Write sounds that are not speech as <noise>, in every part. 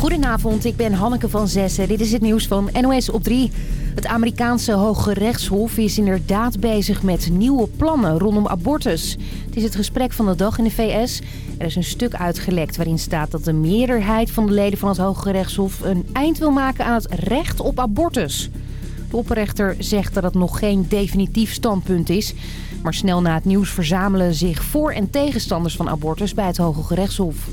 Goedenavond, ik ben Hanneke van Zessen. Dit is het nieuws van NOS op 3. Het Amerikaanse Hoge Rechtshof is inderdaad bezig met nieuwe plannen rondom abortus. Het is het gesprek van de dag in de VS. Er is een stuk uitgelekt waarin staat dat de meerderheid van de leden van het Hoge Rechtshof... een eind wil maken aan het recht op abortus. De opperrechter zegt dat het nog geen definitief standpunt is. Maar snel na het nieuws verzamelen zich voor- en tegenstanders van abortus bij het Hoge Rechtshof.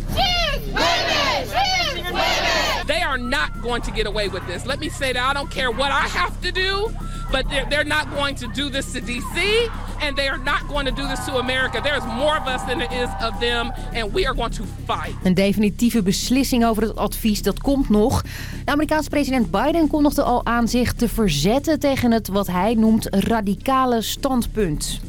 Are not going to get away with this. Let me say that I don't care what I have to do, but they're, they're not going to do this to DC, and they are not going to do this to America. There's more of us than there is of them, and we are going to fight. Een definitieve beslissing over het advies, dat komt nog. De Amerikaanse president Biden kondigde al aan zich te verzetten tegen het wat hij noemt radicale standpunt.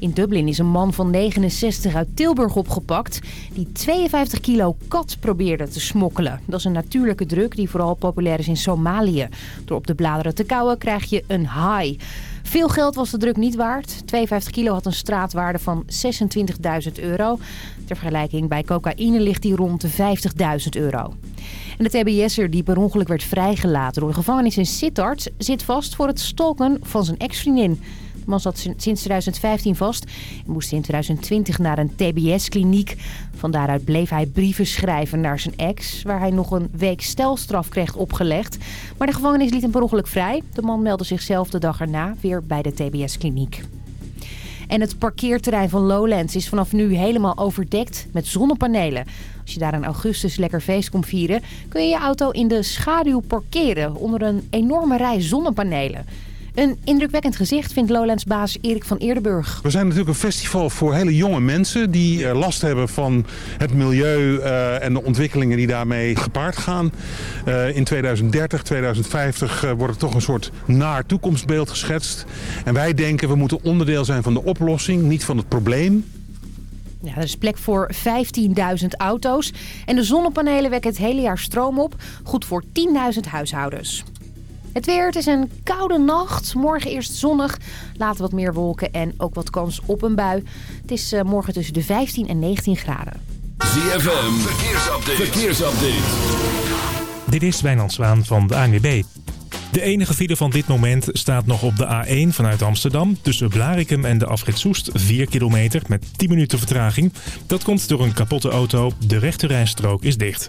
In Dublin is een man van 69 uit Tilburg opgepakt... die 52 kilo kat probeerde te smokkelen. Dat is een natuurlijke druk die vooral populair is in Somalië. Door op de bladeren te kauwen krijg je een high. Veel geld was de druk niet waard. 52 kilo had een straatwaarde van 26.000 euro. Ter vergelijking bij cocaïne ligt die rond de 50.000 euro. En de TBS'er die per ongeluk werd vrijgelaten door de gevangenis in Sittard... zit vast voor het stalken van zijn ex-vriendin. Man zat sinds 2015 vast en moest in 2020 naar een TBS-kliniek. Van daaruit bleef hij brieven schrijven naar zijn ex... waar hij nog een week stelstraf kreeg opgelegd. Maar de gevangenis liet hem per ongeluk vrij. De man meldde zichzelf de dag erna weer bij de TBS-kliniek. En het parkeerterrein van Lowlands is vanaf nu helemaal overdekt met zonnepanelen. Als je daar in augustus lekker feest komt vieren... kun je je auto in de schaduw parkeren onder een enorme rij zonnepanelen. Een indrukwekkend gezicht vindt Lowlands-baas Erik van Eerdenburg. We zijn natuurlijk een festival voor hele jonge mensen die eh, last hebben van het milieu eh, en de ontwikkelingen die daarmee gepaard gaan. Uh, in 2030, 2050 uh, wordt er toch een soort naar toekomstbeeld geschetst. En wij denken we moeten onderdeel zijn van de oplossing, niet van het probleem. Ja, er is plek voor 15.000 auto's. En de zonnepanelen wekken het hele jaar stroom op. Goed voor 10.000 huishoudens. Het weer, het is een koude nacht. Morgen eerst zonnig, later wat meer wolken en ook wat kans op een bui. Het is uh, morgen tussen de 15 en 19 graden. ZFM, verkeersupdate. verkeersupdate. Dit is Wijnand Zwaan van de ANWB. De enige file van dit moment staat nog op de A1 vanuit Amsterdam... tussen Blarikum en de afrit Soest, 4 kilometer met 10 minuten vertraging. Dat komt door een kapotte auto. De rechterrijstrook is dicht.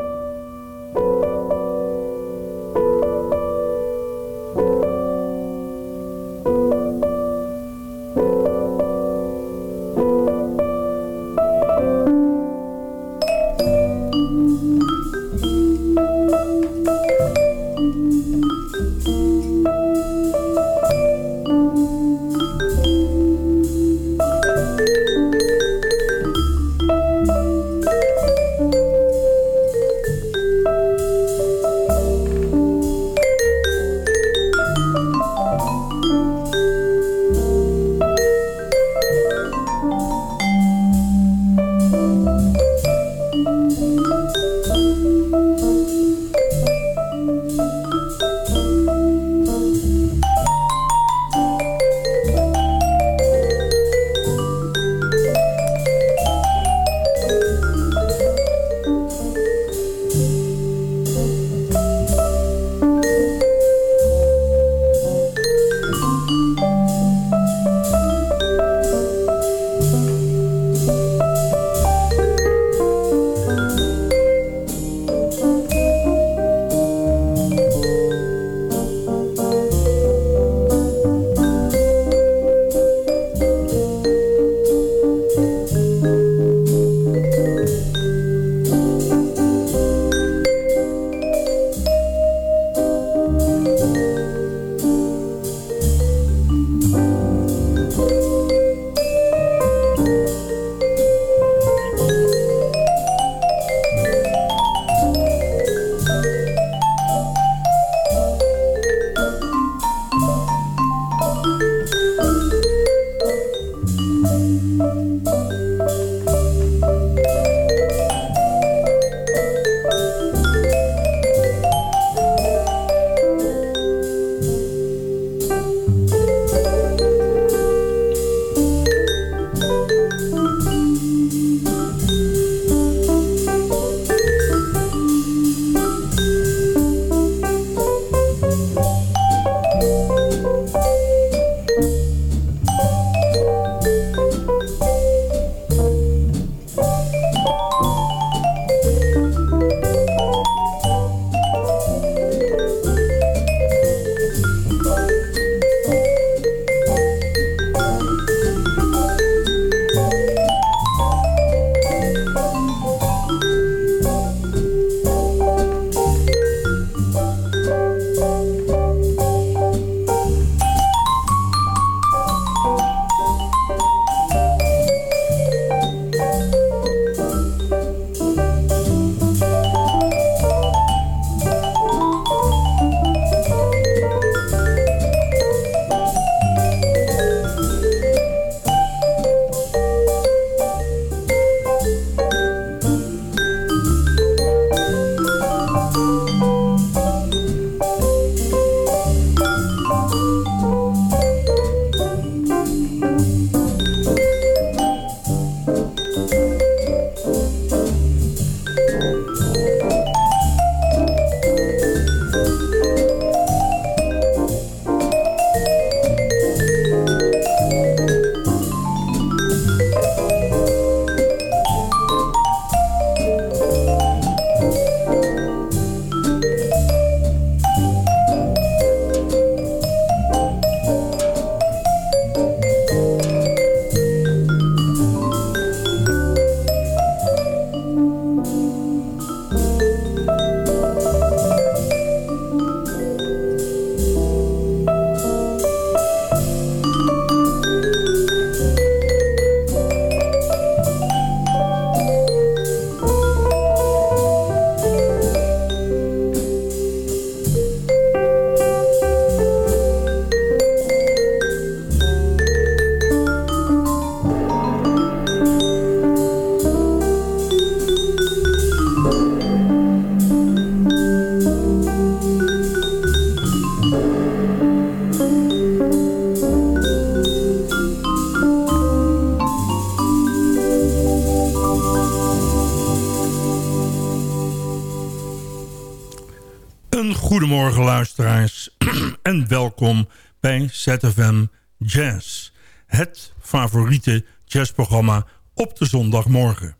Goedemorgen luisteraars <clears throat> en welkom bij ZFM Jazz. Het favoriete jazzprogramma op de zondagmorgen.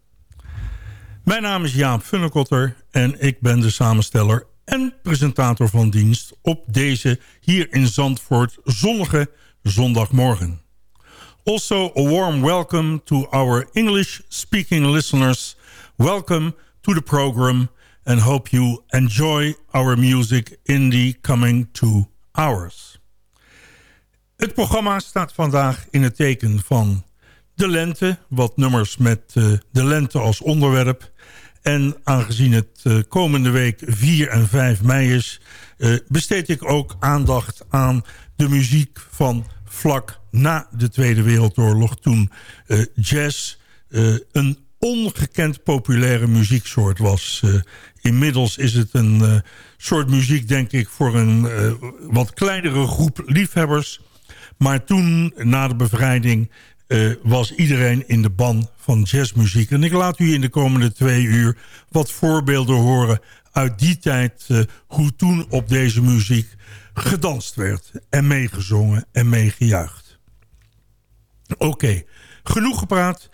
Mijn naam is Jaap Funnekotter en ik ben de samensteller en presentator van dienst op deze hier in Zandvoort zonnige zondagmorgen. Also a warm welcome to our English-speaking listeners. Welcome to the program and hope you enjoy our music in the coming two hours. Het programma staat vandaag in het teken van de lente. Wat nummers met uh, de lente als onderwerp. En aangezien het uh, komende week 4 en 5 mei is... Uh, besteed ik ook aandacht aan de muziek van vlak na de Tweede Wereldoorlog... toen jazz een ongekend populaire muzieksoort was. Uh, inmiddels is het een uh, soort muziek, denk ik, voor een uh, wat kleinere groep liefhebbers. Maar toen, na de bevrijding, was iedereen in de ban van jazzmuziek. En ik laat u in de komende twee uur wat voorbeelden horen uit die tijd... hoe toen op deze muziek gedanst werd en meegezongen en meegejuicht. Oké, genoeg gepraat...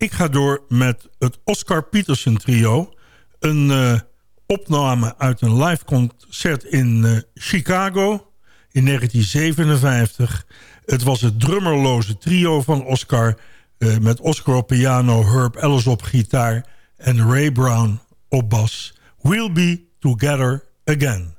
Ik ga door met het Oscar Peterson trio. Een uh, opname uit een live concert in uh, Chicago in 1957. Het was het drummerloze trio van Oscar... Uh, met Oscar op piano, Herb Ellis op gitaar... en Ray Brown op bas. We'll be together again.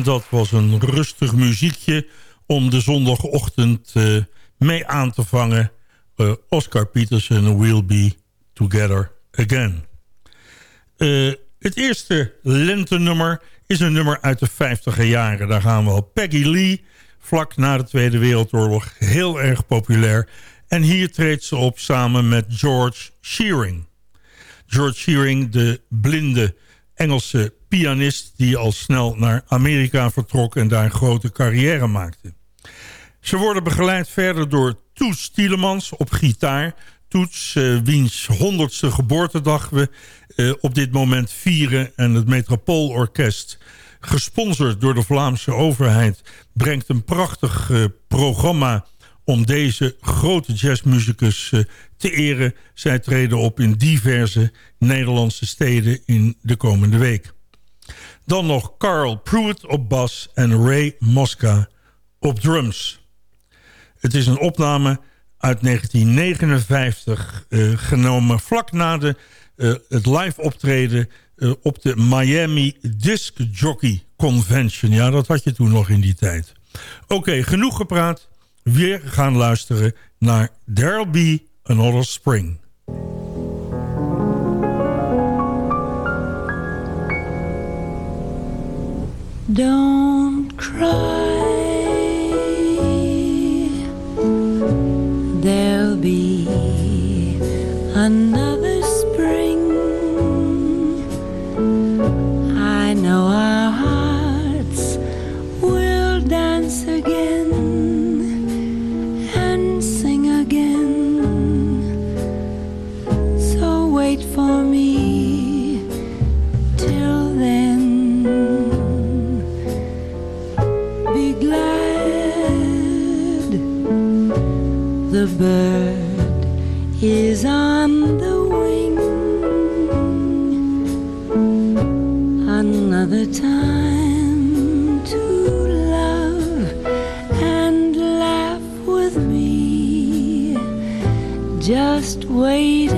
En dat was een rustig muziekje om de zondagochtend uh, mee aan te vangen. Uh, Oscar Peterson, We'll Be Together Again. Uh, het eerste lentenummer is een nummer uit de 50 jaren. Daar gaan we al. Peggy Lee, vlak na de Tweede Wereldoorlog, heel erg populair. En hier treedt ze op samen met George Shearing. George Shearing, de blinde Engelse pianist die al snel naar Amerika vertrok en daar een grote carrière maakte. Ze worden begeleid verder door Toets Tielemans op gitaar. Toets, uh, wiens honderdste geboortedag we uh, op dit moment vieren... en het Metropoolorkest gesponsord door de Vlaamse overheid... brengt een prachtig uh, programma om deze grote jazzmuzikus te eren. Zij treden op in diverse Nederlandse steden in de komende week. Dan nog Carl Pruitt op bas en Ray Mosca op drums. Het is een opname uit 1959 uh, genomen vlak na de, uh, het live optreden uh, op de Miami Disc Jockey Convention. Ja, dat had je toen nog in die tijd. Oké, genoeg gepraat. Weer gaan luisteren naar There'll Be Another Spring. Don't cry the bird is on the wing. Another time to love and laugh with me. Just wait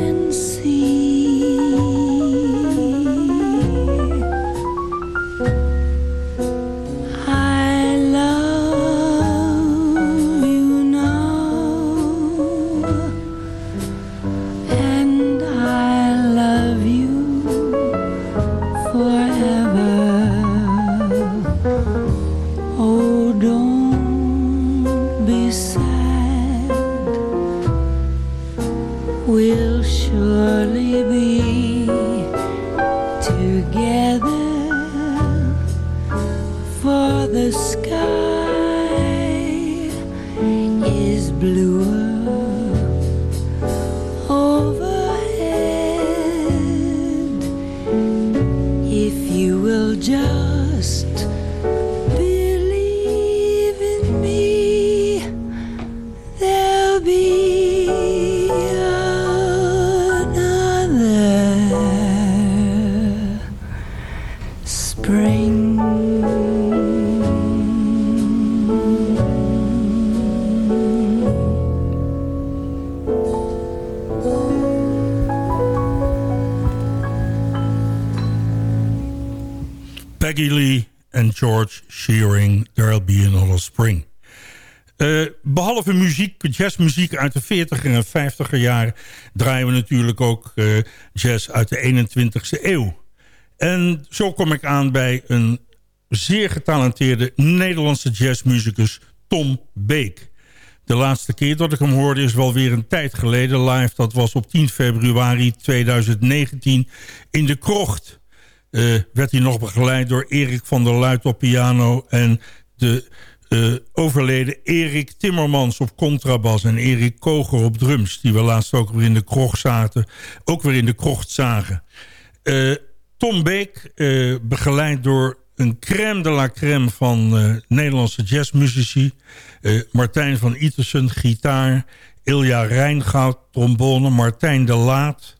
George Shearing, There'll Be Another Spring. Uh, behalve muziek, jazzmuziek uit de 40er en 50er jaren... draaien we natuurlijk ook uh, jazz uit de 21ste eeuw. En zo kom ik aan bij een zeer getalenteerde Nederlandse jazzmuzikus Tom Beek. De laatste keer dat ik hem hoorde is wel weer een tijd geleden live. Dat was op 10 februari 2019 in de Krocht. Uh, werd hij nog begeleid door Erik van der Luit op piano... en de uh, overleden Erik Timmermans op contrabas... en Erik Koger op drums, die we laatst ook weer in de krocht zaten. Ook weer in de krocht zagen. Uh, Tom Beek, begeleid door een crème de la crème van Nederlandse jazzmuzici... Martijn van Itersen, gitaar... Ilja Rijngoud, trombone, Martijn de Laat...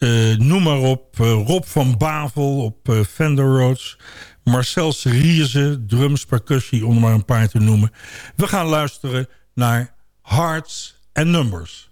Uh, noem maar op. Uh, Rob van Bavel op uh, Fender Rhodes. Marcel Serierse, drums, percussie, om maar een paar te noemen. We gaan luisteren naar Hearts and Numbers.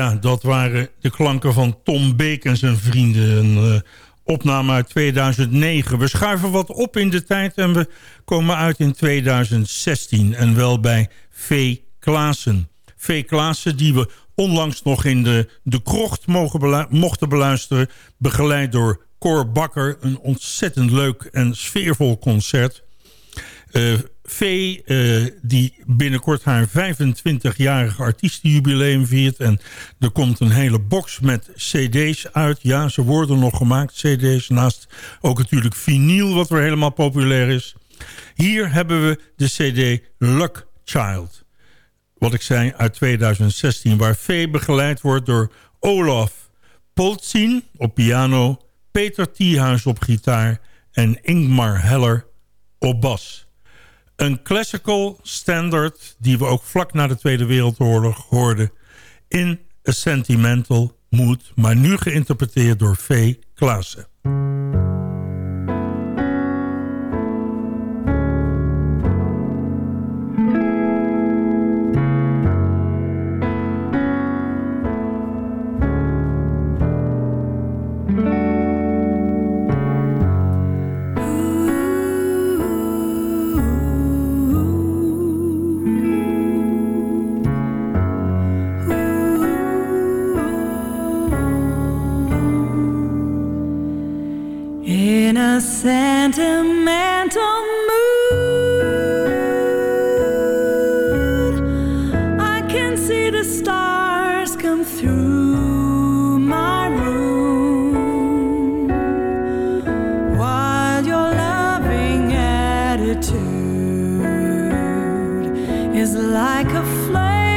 Ja, dat waren de klanken van Tom Beek en zijn vrienden. Een uh, opname uit 2009. We schuiven wat op in de tijd en we komen uit in 2016. En wel bij V. Klaassen. V. Klaassen die we onlangs nog in de, de krocht mogen mochten beluisteren. Begeleid door Cor Bakker. Een ontzettend leuk en sfeervol concert. Uh, Vee, uh, die binnenkort haar 25-jarige artiestenjubileum viert. En er komt een hele box met cd's uit. Ja, ze worden nog gemaakt, cd's. Naast ook natuurlijk vinyl, wat weer helemaal populair is. Hier hebben we de cd Luck Child. Wat ik zei, uit 2016. Waar Vee begeleid wordt door Olaf Poltzin op piano... Peter Thiehuis op gitaar en Ingmar Heller op bas. Een classical standard die we ook vlak na de Tweede Wereldoorlog hoorden... in A Sentimental Mood, maar nu geïnterpreteerd door V. Klaassen. a sentimental mood. I can see the stars come through my room While your loving attitude is like a flame.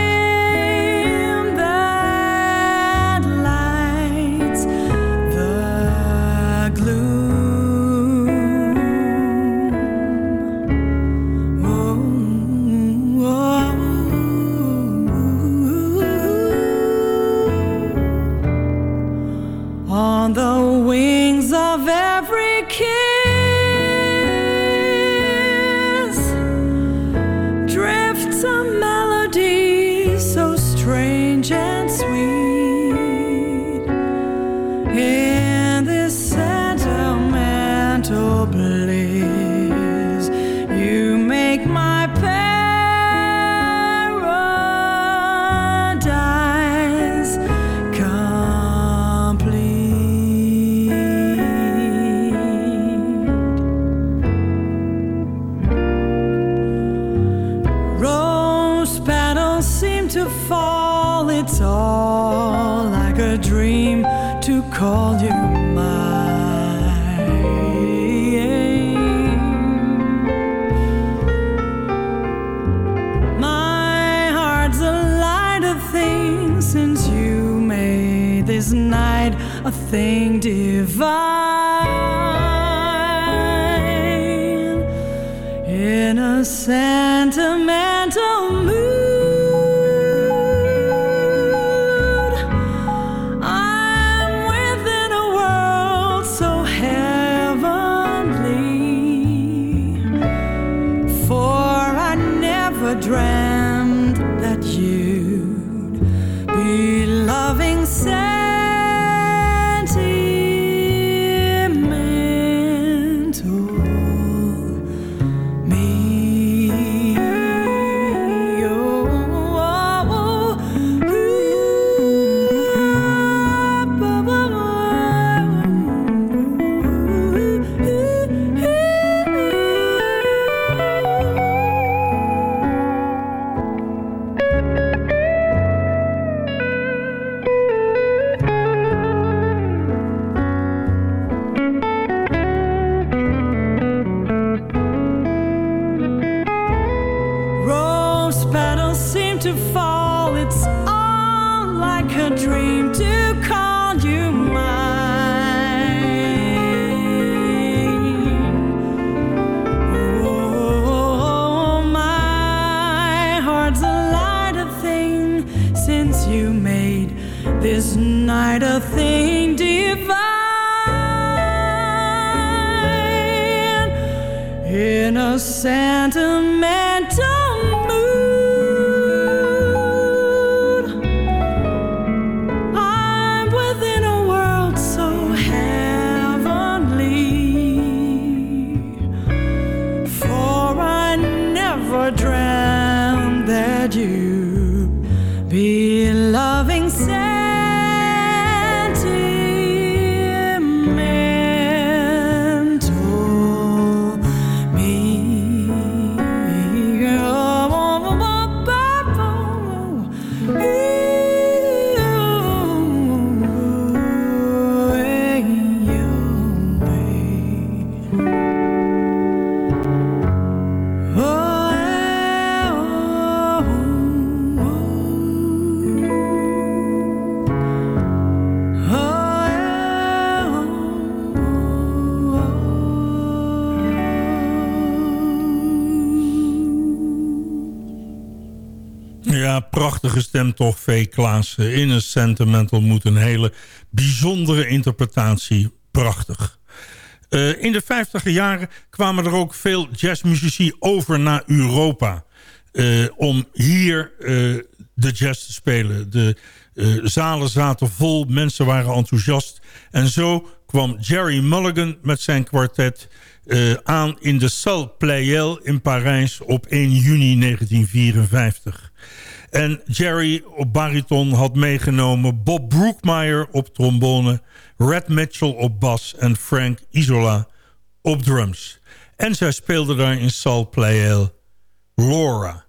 Prachtige stem toch, V. Klaassen. In een Sentimental moet een hele bijzondere interpretatie. Prachtig. Eh, in de 50 jaren kwamen er ook veel jazzmuzici over naar Europa. eh, om hier eh, de jazz te spelen. De zalen zaten vol, mensen waren enthousiast. En zo kwam Jerry Mulligan met zijn kwartet aan in de Salle Pleyel in Parijs op 1 juni 1954. En Jerry op bariton had meegenomen Bob Brookmeyer op trombone... Red Mitchell op bas en Frank Isola op drums. En zij speelden daar in Salle Pleyel Laura.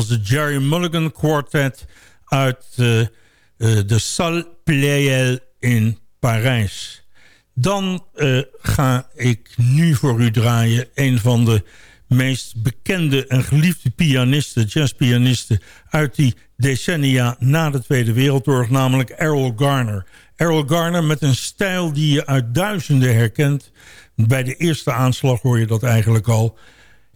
Was de Jerry Mulligan Quartet uit uh, uh, de Salle Pleyel in Parijs. Dan uh, ga ik nu voor u draaien een van de meest bekende en geliefde pianisten, jazzpianisten... uit die decennia na de Tweede Wereldoorlog, namelijk Errol Garner. Errol Garner met een stijl die je uit duizenden herkent. Bij de eerste aanslag hoor je dat eigenlijk al.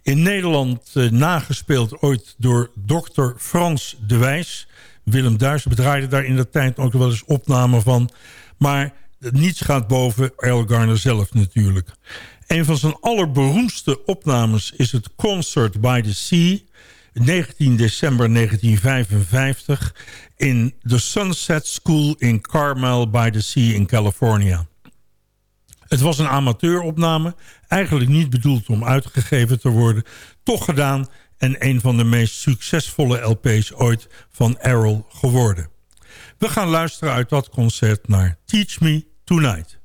In Nederland eh, nagespeeld ooit door dokter Frans de Wijs. Willem Duis bedraaide daar in de tijd ook wel eens opnamen van. Maar niets gaat boven Errol Garner zelf natuurlijk. Een van zijn allerberoemdste opnames is het Concert by the Sea... 19 december 1955 in de Sunset School in Carmel by the Sea in California. Het was een amateuropname, eigenlijk niet bedoeld om uitgegeven te worden, toch gedaan en een van de meest succesvolle LP's ooit van Errol geworden. We gaan luisteren uit dat concert naar Teach Me Tonight.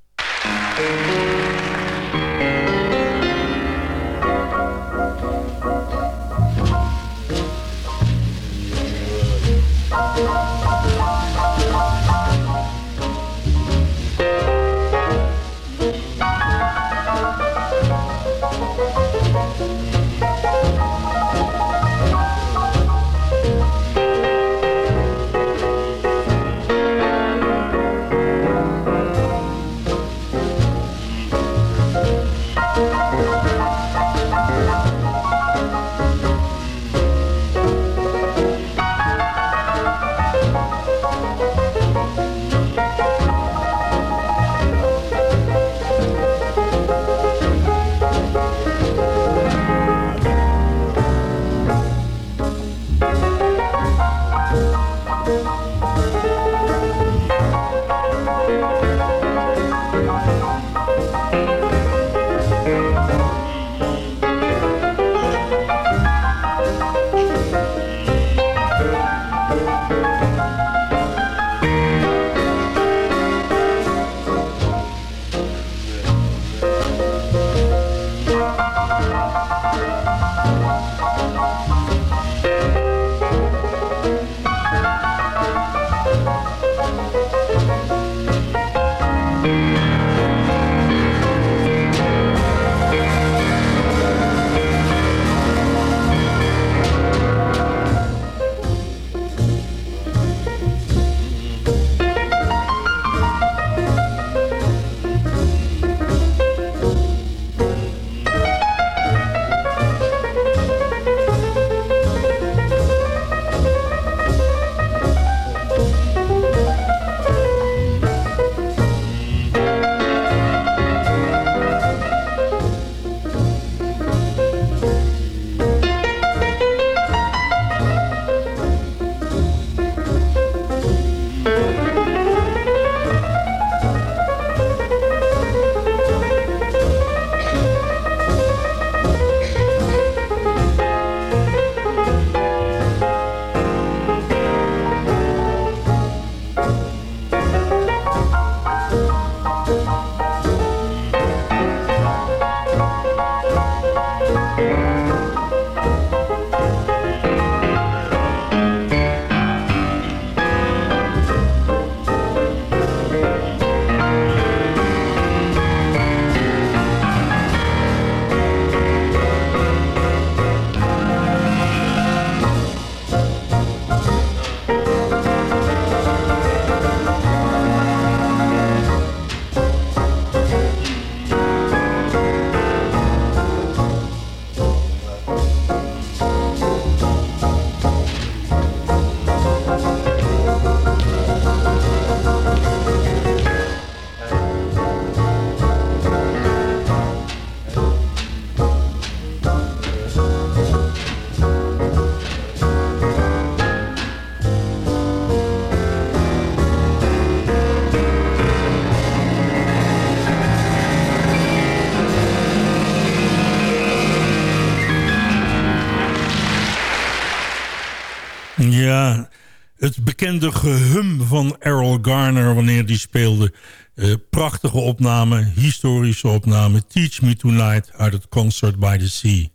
Bekende gehum van Errol Garner wanneer die speelde. Uh, prachtige opname, historische opname. Teach Me Tonight uit het Concert by the Sea.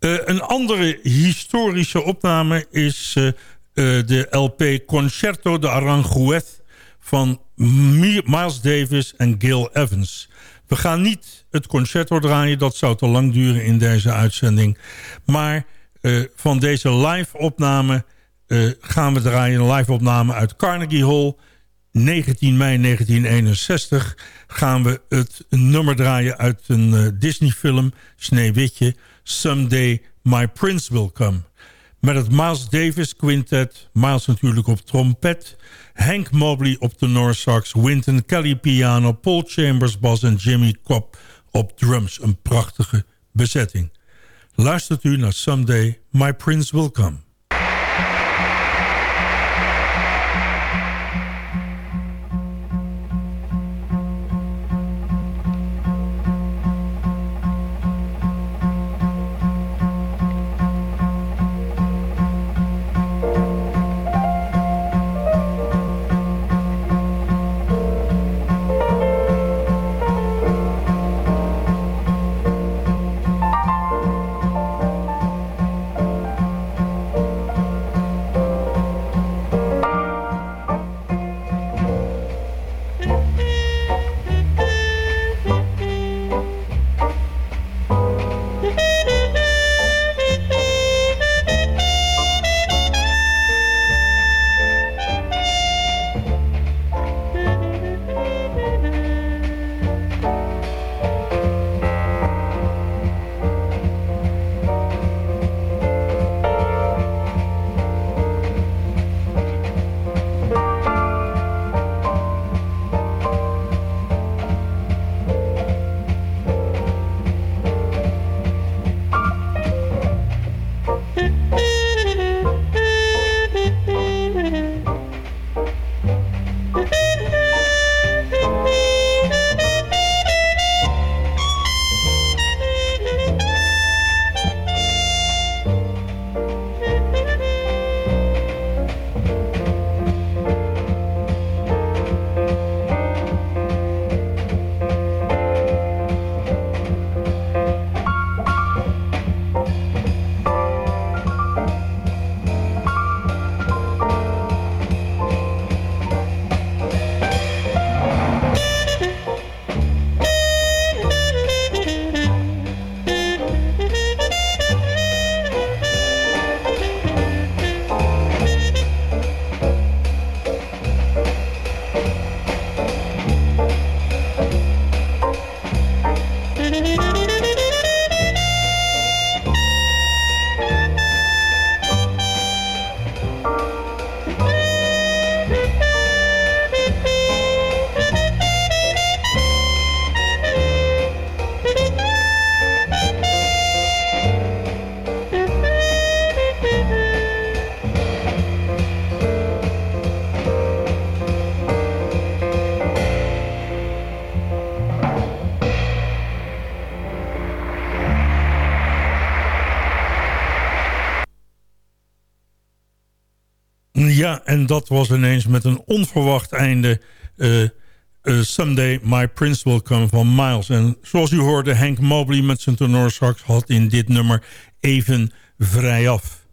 Uh, een andere historische opname is uh, de LP Concerto de Aranjuez van Miles Davis en Gil Evans. We gaan niet het concerto draaien, dat zou te lang duren in deze uitzending. Maar van deze live opname gaan we draaien, een live opname uit Carnegie Hall... 19 mei 1961 gaan we het nummer draaien uit een uh, Disney-film, Sneeuwwitje, Someday My Prince Will Come. Met het Miles Davis Quintet, Miles natuurlijk op trompet... Hank Mobley op de Sax, Wynton Kelly piano... Paul Chambers bas en Jimmy Cobb op drums. Een prachtige bezetting. Luistert u naar Someday My Prince Will Come. En dat was ineens met een onverwacht einde... Uh, Someday My Prince Will Come van Miles. En zoals u hoorde, Hank Mobley met zijn tenorsax... had in dit nummer even vrij af.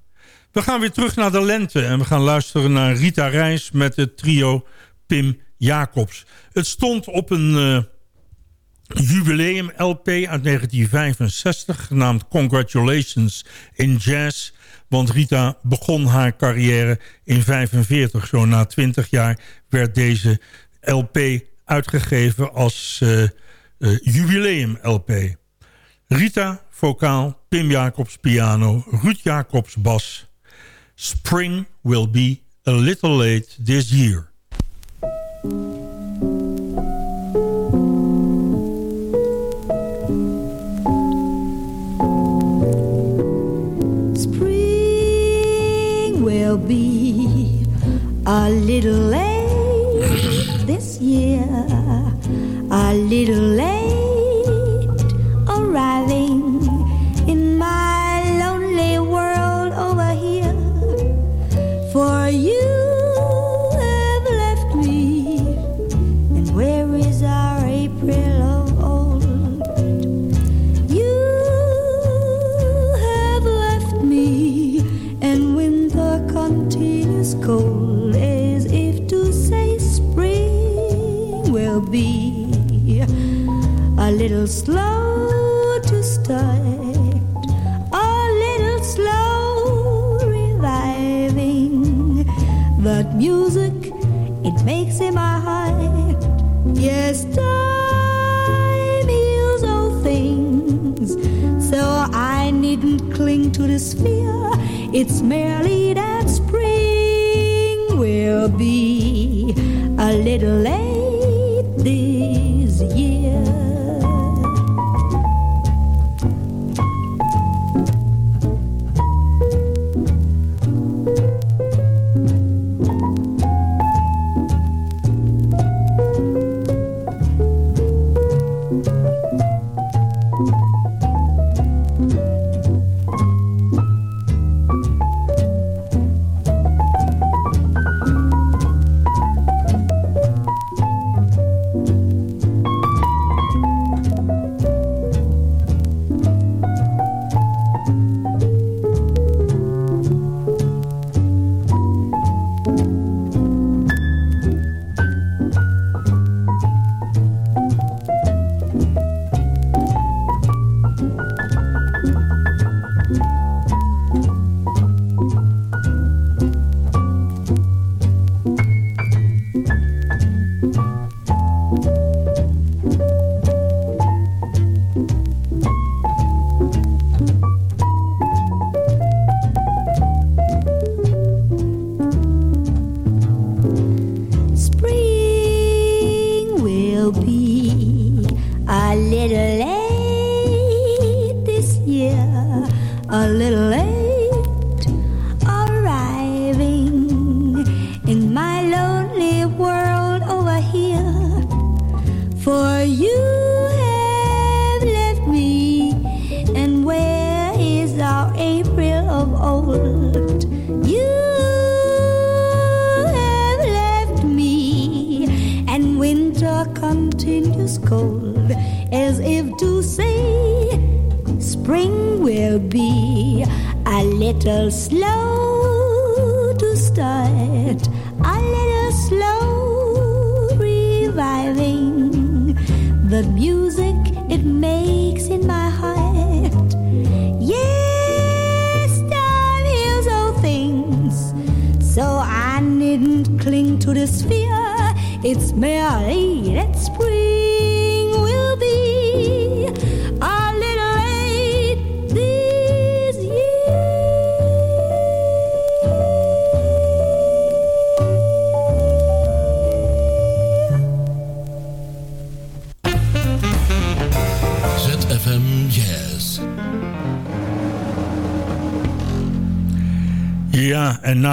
We gaan weer terug naar de lente... en we gaan luisteren naar Rita Reis met het trio Pim Jacobs. Het stond op een... Uh, jubileum-LP uit 1965, genaamd Congratulations in Jazz. Want Rita begon haar carrière in 45. Zo na 20 jaar werd deze LP uitgegeven als uh, uh, jubileum-LP. Rita, vocaal, Pim Jacobs, piano, Ruud Jacobs, bas. Spring will be a little late this year. Will be a little late this year, a little late arriving in my lonely world over here. For you little slow to start, a little slow reviving. But music, it makes in my heart. Yes, time heals all things. So I needn't cling to this fear. It's merely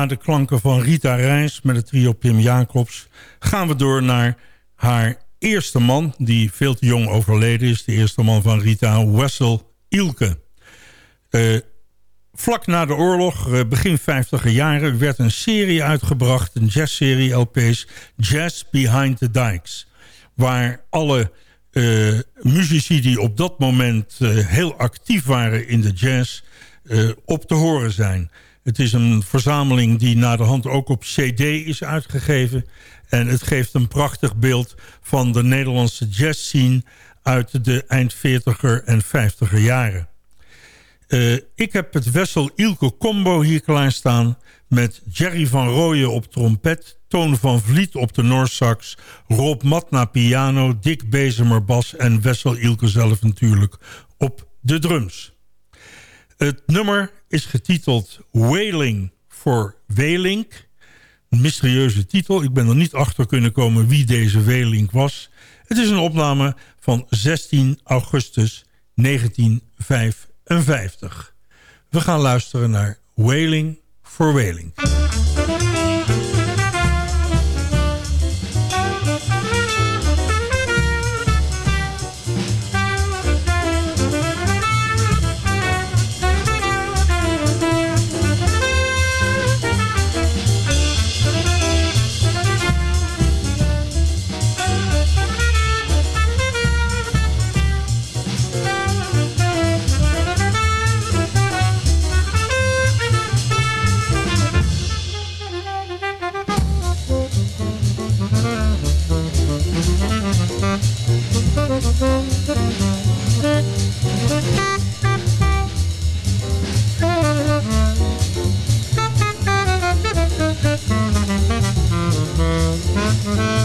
na de klanken van Rita Reis met het trio Pim Jacobs... gaan we door naar haar eerste man, die veel te jong overleden is. De eerste man van Rita, Wessel Ilke. Eh, vlak na de oorlog, eh, begin 50 jaren... werd een serie uitgebracht, een jazzserie LP's... Jazz Behind the Dikes. Waar alle eh, muzici die op dat moment heel actief waren in de jazz... op te horen zijn. Het is een verzameling die na de hand ook op cd is uitgegeven. En het geeft een prachtig beeld van de Nederlandse jazzscene... uit de eind 40er en 50er jaren. Eh, ik heb het Wessel Ilke combo hier klaarstaan... met Jerry van Rooyen op trompet... Toon van Vliet op de Noorsax... Rob Matna piano, Dick Bezemer bas... en Wessel Ilke zelf natuurlijk op de drums. Het nummer is getiteld Wailing for Welink. Een mysterieuze titel. Ik ben er niet achter kunnen komen wie deze Welink was. Het is een opname van 16 augustus 1955. We gaan luisteren naar Wailing for Wailing. Mm-hmm.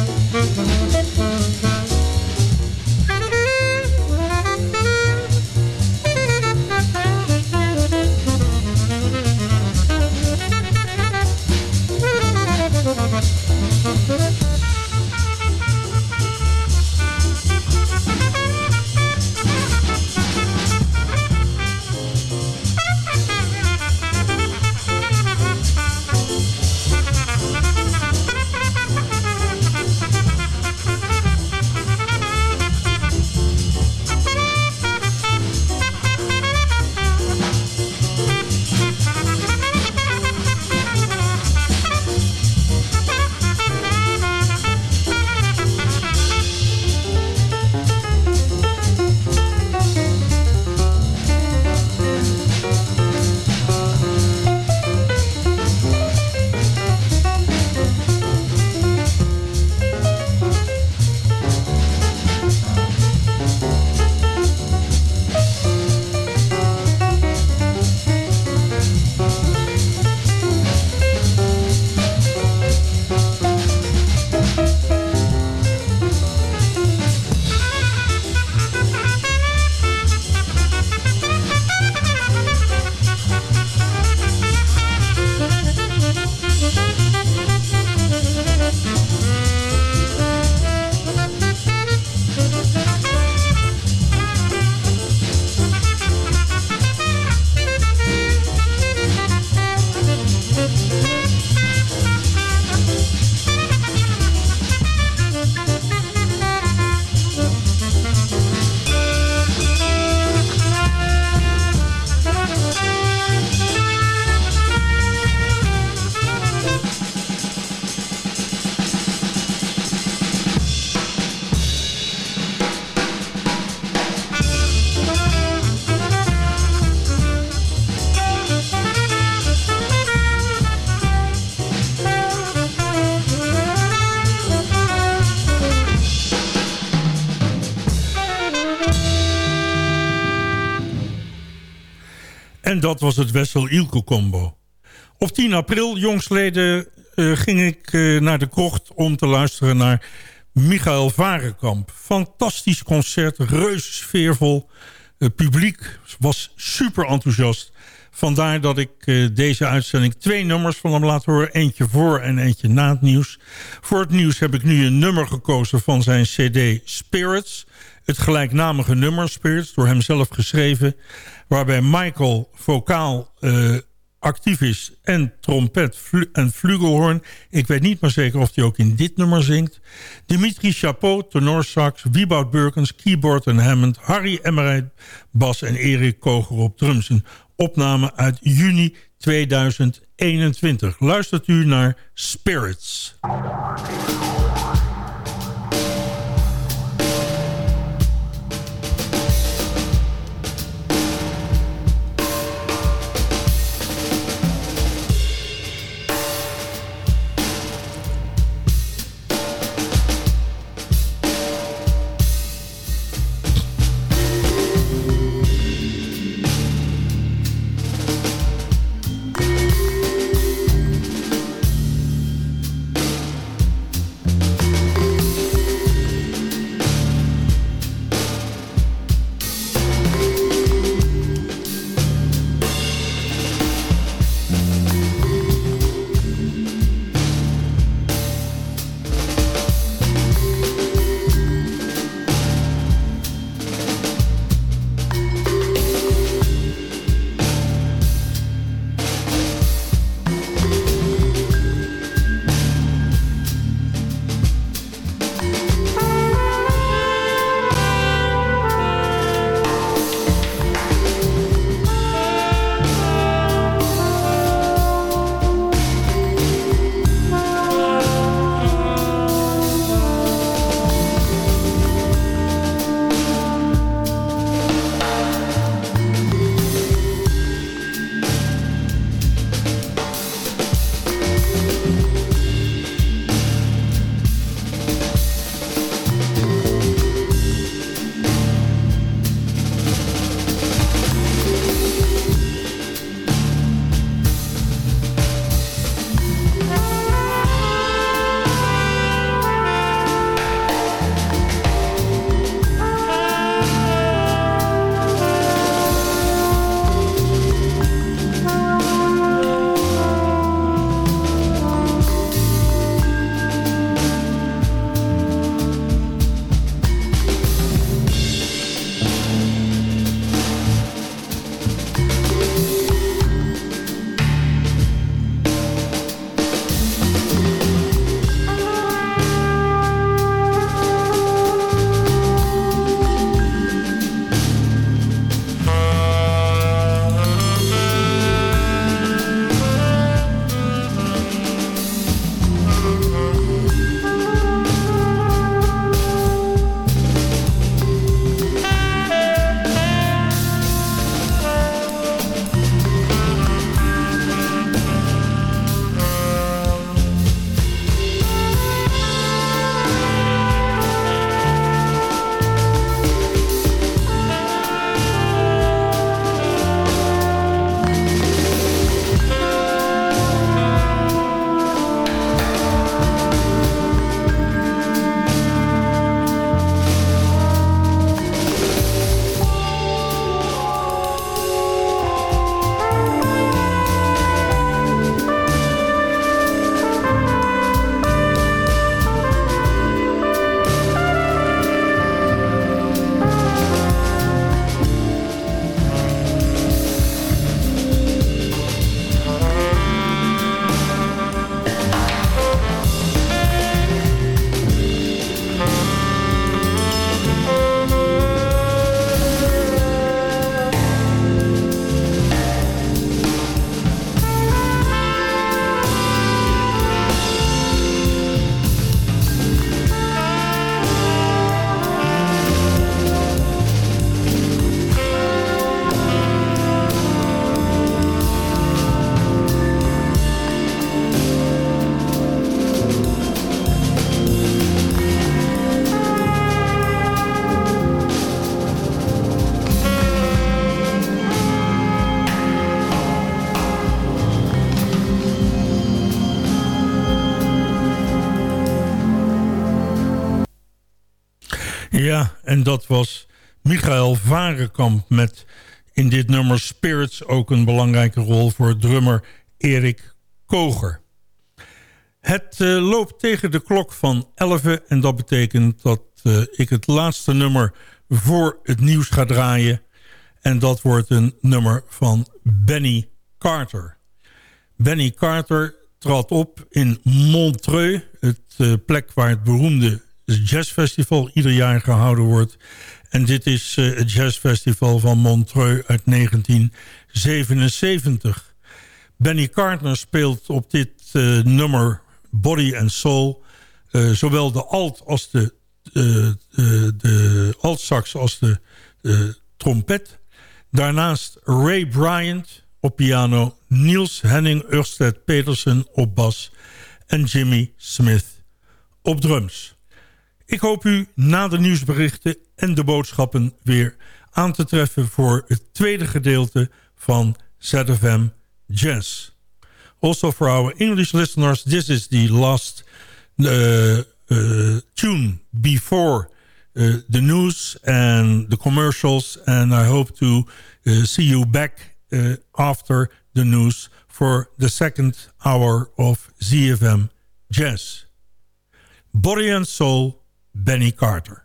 En dat was het Wessel Ilko combo. Op 10 april, jongsleden, uh, ging ik uh, naar de krocht om te luisteren naar Michael Varenkamp. Fantastisch concert, reuze sfeervol. Het publiek was super enthousiast. Vandaar dat ik uh, deze uitzending twee nummers van hem laat horen. Eentje voor en eentje na het nieuws. Voor het nieuws heb ik nu een nummer gekozen van zijn cd Spirits. Het gelijknamige nummer Spirits, door hem zelf geschreven. Waarbij Michael vocaal uh, actief is en trompet en flugelhorn. Ik weet niet maar zeker of hij ook in dit nummer zingt. Dimitri Chapeau, tenorsax, Wieboud Burkens, keyboard en Hammond... Harry Emmerij, bas en Erik Koger op drums. Een opname uit juni 2021. Luistert u naar Spirits. En dat was Michael Varenkamp met in dit nummer Spirits ook een belangrijke rol voor drummer Erik Koger. Het uh, loopt tegen de klok van 11 en dat betekent dat uh, ik het laatste nummer voor het nieuws ga draaien. En dat wordt een nummer van Benny Carter. Benny Carter trad op in Montreux, het uh, plek waar het beroemde jazzfestival ieder jaar gehouden wordt. En dit is uh, het jazzfestival van Montreux uit 1977. Benny Carter speelt op dit uh, nummer Body and Soul... zowel de alt als de, de altsax als de trompet. Daarnaast Ray Bryant op piano... Niels Henning Ørsted Petersen op bas... en Jimmy Smith op drums. Ik hoop u na de nieuwsberichten en de boodschappen weer aan te treffen... voor het tweede gedeelte van ZFM Jazz. Also for our English listeners, this is the last uh, uh, tune before uh, the news and the commercials. And I hope to uh, see you back after the news for the second hour of ZFM Jazz. Body and Soul, Benny Carter.